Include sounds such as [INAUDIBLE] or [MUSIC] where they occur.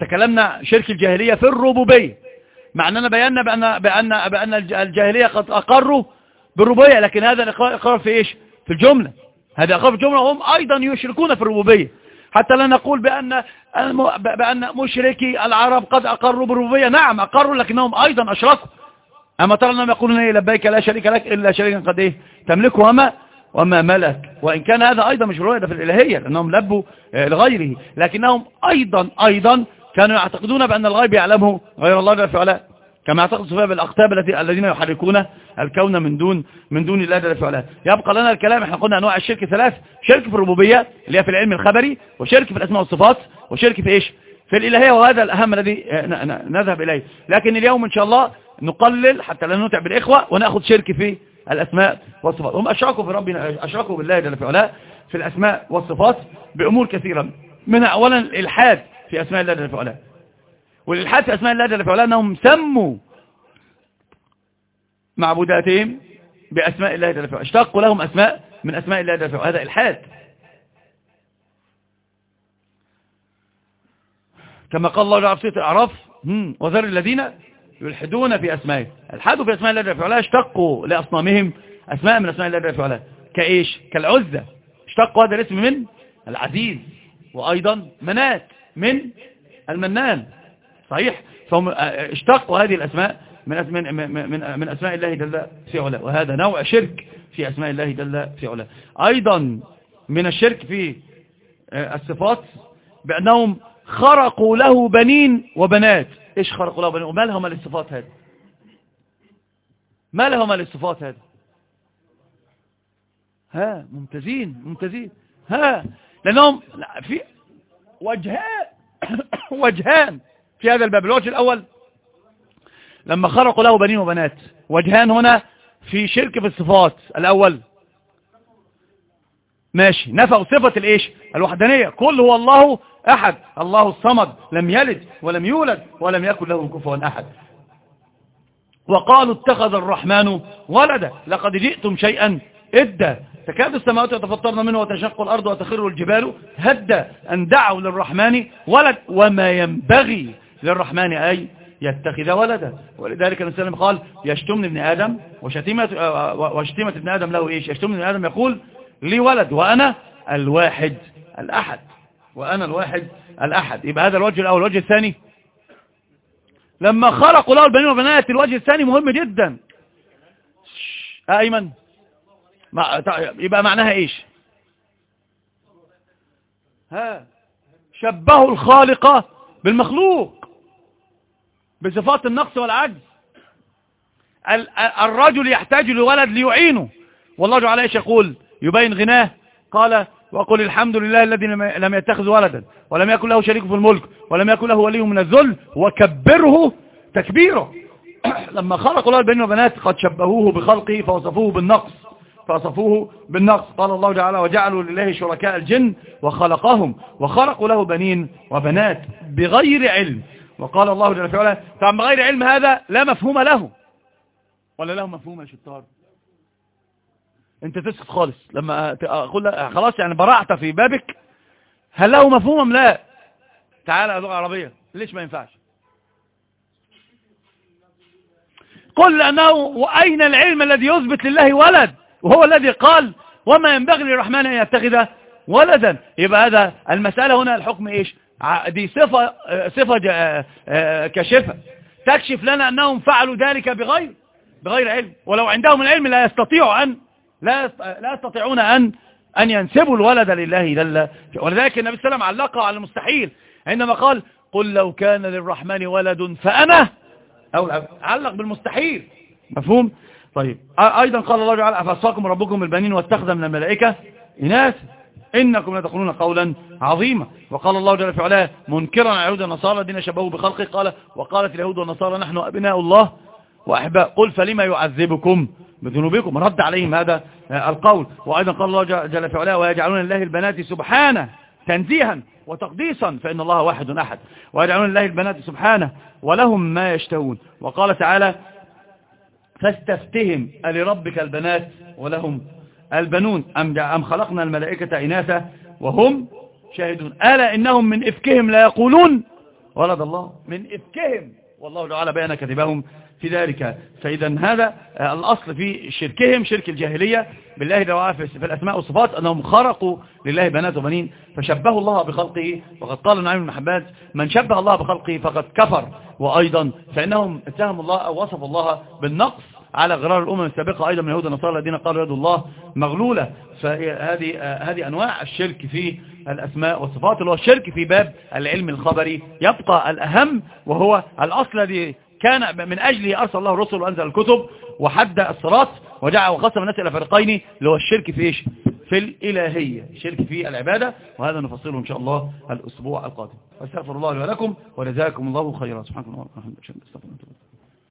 تكلمنا شرك الجاهلية في الربوبية مع أننا بينا بأن, بأن, بأن الجاهلية قد أقروا بالربوبية لكن هذا الإقرار في إيش؟ في الجملة. هذا إقرار في الجملة وهم أيضا يشركون في الربوبية. حتى لا نقول بأن بأن مشركي العرب قد أقروا بالربوبية. نعم أقروا لكنهم أيضا أشركوا. أما ترى أنهم يقولون إيه لبيك لا شريك لك إلا شريكا قد إيه؟ تملكه. وما وما ملك. وإن كان هذا أيضا مش رؤية في الإلهية لأنهم لبوا آه، لغيره. لكنهم أيضا أيضا كانوا يعتقدون بأن الغيب يعلمه غير الله جل في علاه كما يعتقد الصوفية بالأقتاب الذين يحركون الكون من دون من دون الله جل في علاه يبقى لنا الكلام إحنا قلنا أنواع الشرك ثلاث. شرك في الربوبية اللي هي في العلم الخبري وشرك في الأسماء والصفات وشرك في إيش؟ في الإلهية وهذا الأهم الذي نذهب إليه. لكن اليوم إن شاء الله نقلل حتى لا نتعب الإخوة ونأخذ شرك في الأسماء والصفات. هم أشركوا في ربنا أشركوا بالله جل في علاه في الأسماء والصفات بأمور كثيرة. منها أولا الإلحاد. في أسماء الله جل في علاه والإلحاد في أسماء الله جل في علاه أنهم سموا معبوداتهم بأسماء الله جل في علاه اشتقوا لهم أسماء من أسماء الله جل في علاه هذا إلحاد. كما قال الله جل في الأعراف وذر الذين يلحدون في أسمائه. الحدوا في أسماء الله جل وعلا اشتقوا لأصنامهم أسماء من أسماء الله جل وعلا. كإيش؟ كالعزة. اشتقوا هذا الاسم من العزيز وأيضا منات. من المنان. صحيح. فهم اشتقوا هذه الأسماء من من من من أسماء الله جل في علا وهذا نوع شرك في أسماء الله جل في علا أيضا من الشرك في الصفات بأنهم خرقوا له بنين وبنات. إيش خرقوا له بنين؟ وما لهم الصفات هذه؟ ما لهم الصفات هذه؟ ها ممتازين ممتازين. ها لأنهم في وجهان [COUGHS] وجهان في هذا الباب. الوجه الأول لما خرقوا له بنين وبنات وجهان هنا في شرك في الصفات. الأول ماشي. نفوا صفة الإيش؟ الوحدانية. كل هو الله أحد. الله الصمد. لم يلد ولم يولد ولم يكن له كفوا أحد. وقالوا اتخذ الرحمن ولدا. لقد جئتم شيئا إدا. تكاد السماوات يتفطرن منه وتشق الأرض وتخر الجبال. هدى أن دعوا للرحمن ولد. وما ينبغي للرحمن أي يتخذ ولدا. ولذلك النبي صلى قال يشتمني ابن آدم وشتيمة, وشتيمة ابن آدم له إيش؟ يشتمني ابن آدم يقول لي ولد وأنا الواحد الأحد. وأنا الواحد الأحد. يبقى هذا الوجه الأول. الوجه الثاني لما خلقوا له البنين والبنات الوجه الثاني مهم جدا. أيمن يبقى معناها إيش؟ ها؟ شبهوا الخالق بالمخلوق بصفات النقص والعجز. الرجل يحتاج لولد ليعينه. والله جعل إيش يقول؟ يبين غناه. قال وقل الحمد لله الذي لم يتخذ ولدا ولم يكن له شريك في الملك ولم يكن له ولي من الذل وكبره تكبيره. [CLEARS THROAT] لما خلقوا له البنين والبنات قد شبهوه بخلقه فوصفوه بالنقص. فوصفوه بالنقص. قال الله تعالى وجعلوا لله شركاء الجن وخلقهم وخلقوا له بنين وبنات بغير علم. وقال الله جل وعلا طبعا بغير علم هذا لا مفهوم له. ولا له مفهوم يا شطار. أنت تسكت خالص. لما أقول خلاص يعني برعت في بابك. هل له مفهوم أم لا؟ تعالى لغة عربية. ليش ما ينفعش؟ قل لأنه وأين العلم الذي يثبت لله ولد؟ وهو الذي قال وما ينبغي للرحمن أن يتخذ ولدا. يبقى هذا المسألة هنا الحكم إيش؟ دي صفة صفة كشفة. تكشف لنا أنهم فعلوا ذلك بغير بغير علم. ولو عندهم العلم لا يستطيعوا أن لا لا يستطيعون أن أن ينسبوا الولد لله جل ولذلك النبي صلى الله عليه وسلم علقه على المستحيل. عندما قال قل لو كان للرحمن ولد فأنا أو علق بالمستحيل. مفهوم؟ طيب. أيضا قال الله تعالى أفأصاكم ربكم البنين واتخذ من الملائكة إناث. إنكم لتقولون قولا عظيما. وقال الله جل وعلا منكرا على اليهود والنصارى الذين شبهوا بخلقه. قال وقالت اليهود والنصارى نحن أبناء الله وأحباء. قل فلما يعذبكم بذنوبكم؟ رد عليهم هذا القول. وأيضا قال الله جل في علاه ويجعلون الله البنات سبحانه تنزيها وتقديسا فإن الله واحد أحد. ويجعلون الله البنات سبحانه ولهم ما يشتهون. وقال تعالى فاستفتهم ألربك البنات ولهم البنون أم, أم خلقنا الملائكة إناثا وهم شاهدون. ألا إنهم من إفكهم لا يقولون؟ ولد الله من إفكهم. والله تعالى بيان كذبهم في ذلك. فإذا هذا الأصل في شركهم شرك الجاهلية. بالله دعاء في الأسماء والصفات أنهم خرقوا لله بنات وبنين فشبهوا الله بخلقه. وقد قال نعيم المحبات من شبه الله بخلقه فقد كفر. وأيضا فإنهم اتهموا الله أو وصفوا الله بالنقص على غرار الأمم السابقة أيضا من يهود النصارى الذين قالوا يد الله مغلولة. فهذه هذه أنواع الشرك في الأسماء والصفات اللي هو الشرك في باب العلم الخبري. يبقى الأهم وهو الأصل الذي كان من أجله أرسل الله الرسل وأنزل الكتب وحد الصراط وجعل وقسم الناس إلى فريقين اللي هو الشرك في إيش؟ في الإلهية الشرك في العبادة وهذا نفصله إن شاء الله الأسبوع القادم. واستغفر الله لي ولكم وجزاكم الله خيرا. اللهم وبحمدك